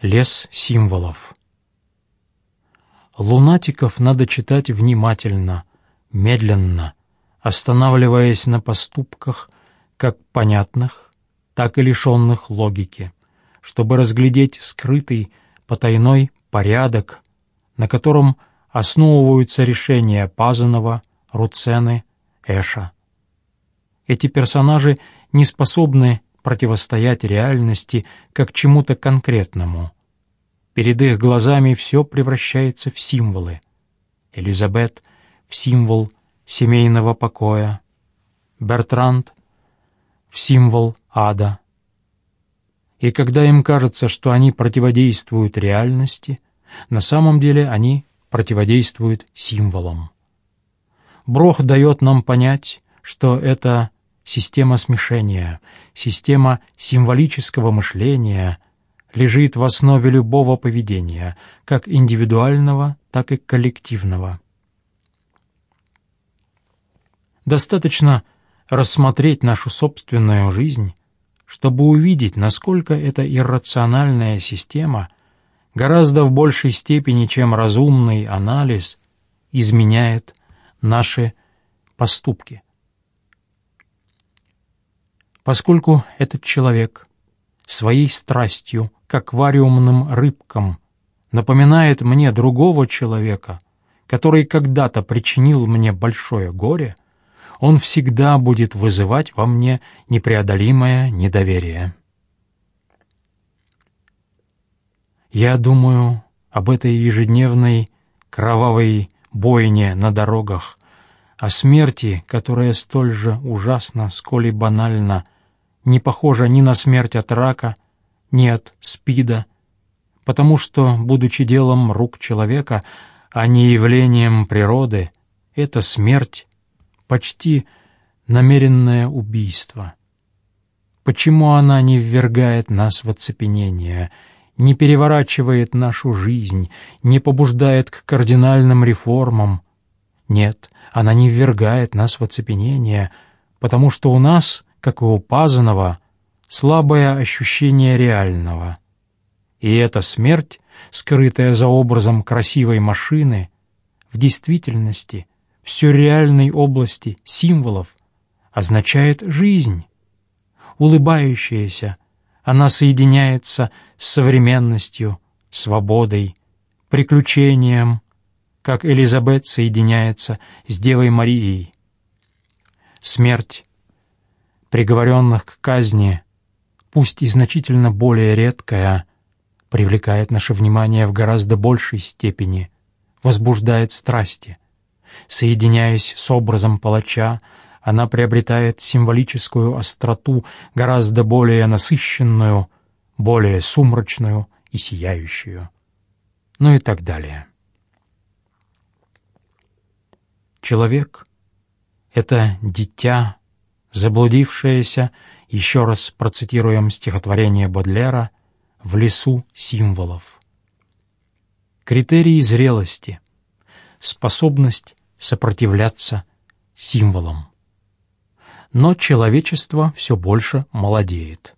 Лес символов. Лунатиков надо читать внимательно, медленно, останавливаясь на поступках, как понятных, так и лишенных логики, чтобы разглядеть скрытый, потайной порядок, на котором основываются решения Пазанова, Руцены, Эша. Эти персонажи не способны противостоять реальности как чему-то конкретному. Перед их глазами все превращается в символы. Элизабет — в символ семейного покоя, Бертранд — в символ ада. И когда им кажется, что они противодействуют реальности, на самом деле они противодействуют символам. Брох дает нам понять, что это система смешения, система символического мышления лежит в основе любого поведения, как индивидуального, так и коллективного. Достаточно рассмотреть нашу собственную жизнь, чтобы увидеть, насколько эта иррациональная система гораздо в большей степени, чем разумный анализ, изменяет наши поступки. Поскольку этот человек своей страстью к аквариумным рыбкам напоминает мне другого человека, который когда-то причинил мне большое горе, он всегда будет вызывать во мне непреодолимое недоверие. Я думаю об этой ежедневной кровавой бойне на дорогах, о смерти, которая столь же ужасна, сколь и банальна, не похожа ни на смерть от рака, ни от спида, потому что, будучи делом рук человека, а не явлением природы, эта смерть почти намеренное убийство. Почему она не ввергает нас в оцепенение, не переворачивает нашу жизнь, не побуждает к кардинальным реформам? Нет, она не ввергает нас в оцепенение, потому что у нас как и у Пазанова, слабое ощущение реального. И эта смерть, скрытая за образом красивой машины, в действительности, в сюрреальной области символов, означает жизнь. Улыбающаяся, она соединяется с современностью, свободой, приключением, как Элизабет соединяется с Девой Марией. Смерть приговоренных к казни, пусть и значительно более редкая, привлекает наше внимание в гораздо большей степени, возбуждает страсти. Соединяясь с образом палача, она приобретает символическую остроту, гораздо более насыщенную, более сумрачную и сияющую. Ну и так далее. Человек — это дитя, заблудившаяся, еще раз процитируем стихотворение Бодлера, «в лесу символов». Критерии зрелости — способность сопротивляться символам. Но человечество все больше молодеет.